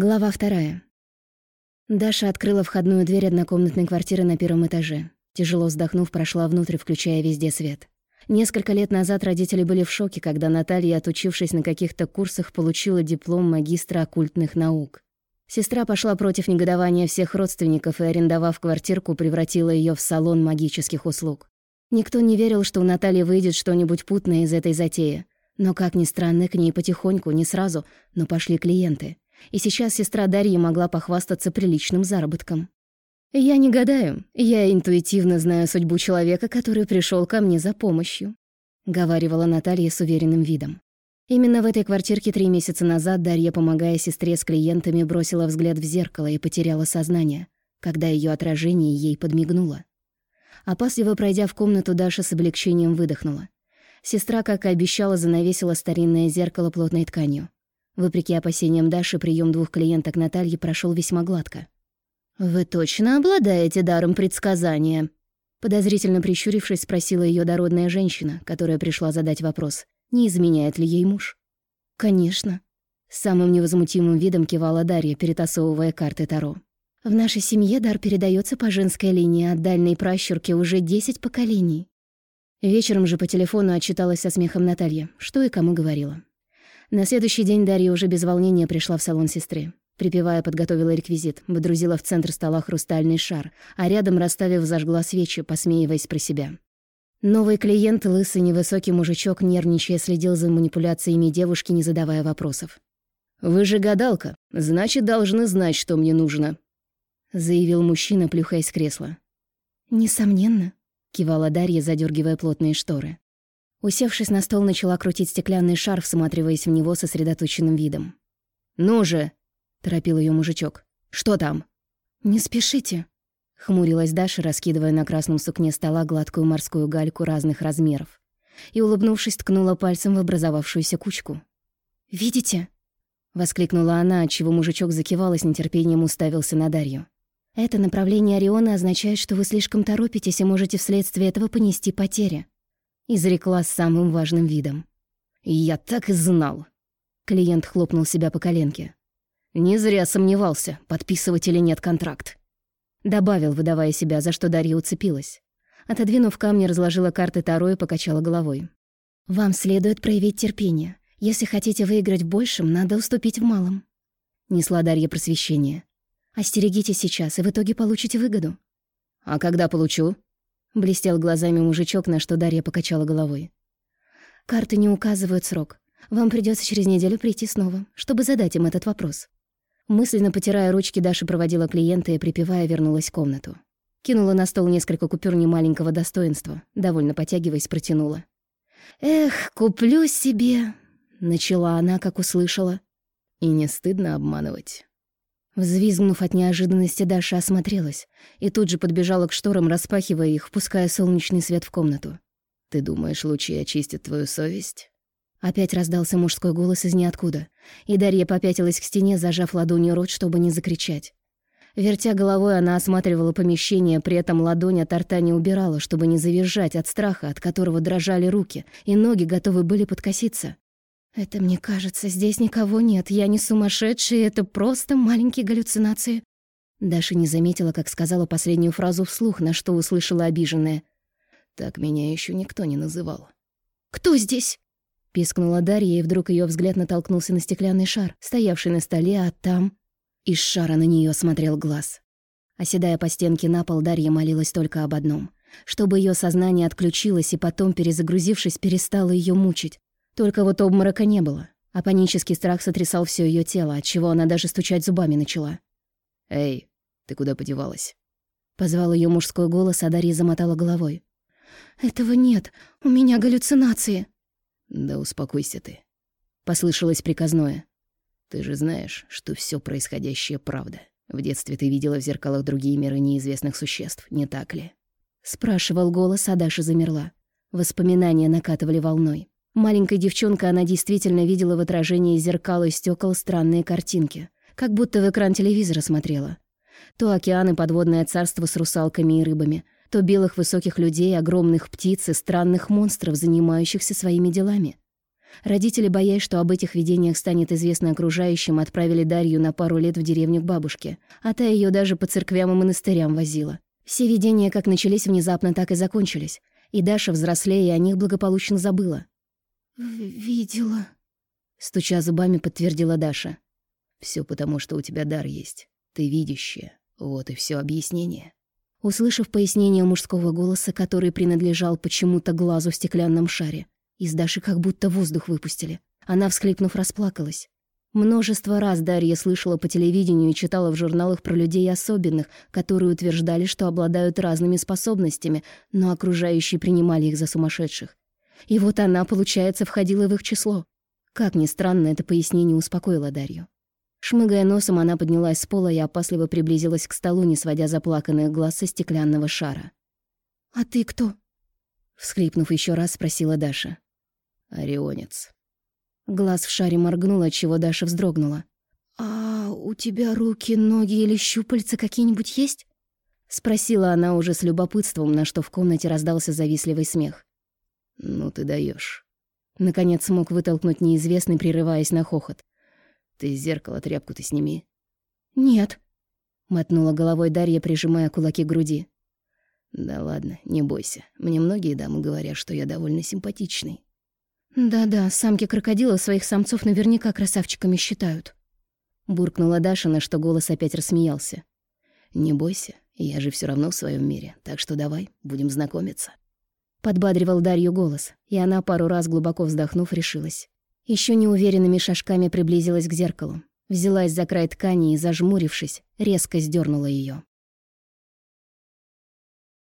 Глава вторая. Даша открыла входную дверь однокомнатной квартиры на первом этаже. Тяжело вздохнув, прошла внутрь, включая везде свет. Несколько лет назад родители были в шоке, когда Наталья, отучившись на каких-то курсах, получила диплом магистра оккультных наук. Сестра пошла против негодования всех родственников и, арендовав квартирку, превратила ее в салон магических услуг. Никто не верил, что у Натальи выйдет что-нибудь путное из этой затеи. Но, как ни странно, к ней потихоньку, не сразу, но пошли клиенты. И сейчас сестра Дарья могла похвастаться приличным заработком. «Я не гадаю, я интуитивно знаю судьбу человека, который пришел ко мне за помощью», — говаривала Наталья с уверенным видом. Именно в этой квартирке три месяца назад Дарья, помогая сестре с клиентами, бросила взгляд в зеркало и потеряла сознание, когда ее отражение ей подмигнуло. Опасливо пройдя в комнату, Даша с облегчением выдохнула. Сестра, как и обещала, занавесила старинное зеркало плотной тканью. Вопреки опасениям Даши, прием двух клиенток Натальи прошел весьма гладко. «Вы точно обладаете даром предсказания?» Подозрительно прищурившись, спросила ее дородная женщина, которая пришла задать вопрос — не изменяет ли ей муж. «Конечно». самым невозмутимым видом кивала Дарья, перетасовывая карты Таро. «В нашей семье дар передается по женской линии от дальней пращурки уже десять поколений». Вечером же по телефону отчиталась со смехом Наталья, что и кому говорила. На следующий день Дарья уже без волнения пришла в салон сестры. Припевая, подготовила реквизит, выдрузила в центр стола хрустальный шар, а рядом, расставив, зажгла свечи, посмеиваясь про себя. Новый клиент, лысый невысокий мужичок, нервничая, следил за манипуляциями девушки, не задавая вопросов. «Вы же гадалка, значит, должны знать, что мне нужно», — заявил мужчина, плюхаясь в кресло. «Несомненно», — кивала Дарья, задергивая плотные шторы. Усевшись на стол, начала крутить стеклянный шар, всматриваясь в него сосредоточенным видом. «Ну же!» — торопил ее мужичок. «Что там?» «Не спешите», Хмурилась Даша, раскидывая на красном сукне стола гладкую морскую гальку разных размеров. И, улыбнувшись, ткнула пальцем в образовавшуюся кучку. «Видите?» — воскликнула она, отчего мужичок закивал и с нетерпением уставился на Дарью. «Это направление Ориона означает, что вы слишком торопитесь и можете вследствие этого понести потери», — изрекла с самым важным видом. «Я так и знал!» Клиент хлопнул себя по коленке. «Не зря сомневался, подписывать или нет контракт. Добавил, выдавая себя, за что Дарья уцепилась. Отодвинув камни, разложила карты Таро и покачала головой. «Вам следует проявить терпение. Если хотите выиграть в большем, надо уступить в малом». Несла Дарья просвещение. «Остерегитесь сейчас, и в итоге получите выгоду». «А когда получу?» Блестел глазами мужичок, на что Дарья покачала головой. «Карты не указывают срок. Вам придется через неделю прийти снова, чтобы задать им этот вопрос». Мысленно потирая ручки, Даша проводила клиента и, припевая, вернулась в комнату. Кинула на стол несколько купюр немаленького достоинства, довольно потягиваясь, протянула. «Эх, куплю себе!» — начала она, как услышала. И не стыдно обманывать. Взвизгнув от неожиданности, Даша осмотрелась и тут же подбежала к шторам, распахивая их, впуская солнечный свет в комнату. «Ты думаешь, лучи очистят твою совесть?» Опять раздался мужской голос из ниоткуда, и Дарья попятилась к стене, зажав ладонью рот, чтобы не закричать. Вертя головой, она осматривала помещение, при этом ладонь от рта не убирала, чтобы не завизжать от страха, от которого дрожали руки, и ноги готовы были подкоситься. «Это мне кажется, здесь никого нет, я не сумасшедшая, это просто маленькие галлюцинации». Даша не заметила, как сказала последнюю фразу вслух, на что услышала обиженная. «Так меня еще никто не называл». «Кто здесь?» Пискнула Дарья, и вдруг ее взгляд натолкнулся на стеклянный шар, стоявший на столе, а там... Из шара на нее смотрел глаз. Оседая по стенке на пол, Дарья молилась только об одном. Чтобы ее сознание отключилось и потом, перезагрузившись, перестало ее мучить. Только вот обморока не было, а панический страх сотрясал все ее тело, отчего она даже стучать зубами начала. «Эй, ты куда подевалась?» Позвал ее мужской голос, а Дарья замотала головой. «Этого нет, у меня галлюцинации», «Да успокойся ты», — послышалось приказное. «Ты же знаешь, что все происходящее — правда. В детстве ты видела в зеркалах другие миры неизвестных существ, не так ли?» Спрашивал голос, а Даша замерла. Воспоминания накатывали волной. Маленькая девчонка, она действительно видела в отражении зеркал и стекол странные картинки. Как будто в экран телевизора смотрела. То океаны подводное царство с русалками и рыбами — то белых высоких людей, огромных птиц и странных монстров, занимающихся своими делами. Родители, боясь, что об этих видениях станет известно окружающим, отправили Дарью на пару лет в деревню к бабушке, а та ее даже по церквям и монастырям возила. Все видения как начались внезапно, так и закончились. И Даша, взрослея, о них благополучно забыла. «Видела», — стуча зубами, подтвердила Даша. Все потому, что у тебя дар есть. Ты видящая. Вот и все объяснение». Услышав пояснение мужского голоса, который принадлежал почему-то глазу в стеклянном шаре, из Даши как будто воздух выпустили. Она, всхлипнув, расплакалась. Множество раз Дарья слышала по телевидению и читала в журналах про людей особенных, которые утверждали, что обладают разными способностями, но окружающие принимали их за сумасшедших. И вот она, получается, входила в их число. Как ни странно, это пояснение успокоило Дарью. Шмыгая носом, она поднялась с пола и опасливо приблизилась к столу, не сводя заплаканных глаз со стеклянного шара. «А ты кто?» Всхлипнув еще раз, спросила Даша. «Орионец». Глаз в шаре моргнул, отчего Даша вздрогнула. «А у тебя руки, ноги или щупальца какие-нибудь есть?» Спросила она уже с любопытством, на что в комнате раздался завистливый смех. «Ну ты даешь. Наконец смог вытолкнуть неизвестный, прерываясь на хохот. «Ты зеркало тряпку-то сними». «Нет», — мотнула головой Дарья, прижимая кулаки к груди. «Да ладно, не бойся. Мне многие дамы говорят, что я довольно симпатичный». «Да-да, самки крокодила своих самцов наверняка красавчиками считают». Буркнула Даша, на что голос опять рассмеялся. «Не бойся, я же все равно в своем мире, так что давай, будем знакомиться». Подбадривал Дарью голос, и она, пару раз глубоко вздохнув, решилась. Еще неуверенными шажками приблизилась к зеркалу, взялась за край ткани и, зажмурившись, резко сдернула ее.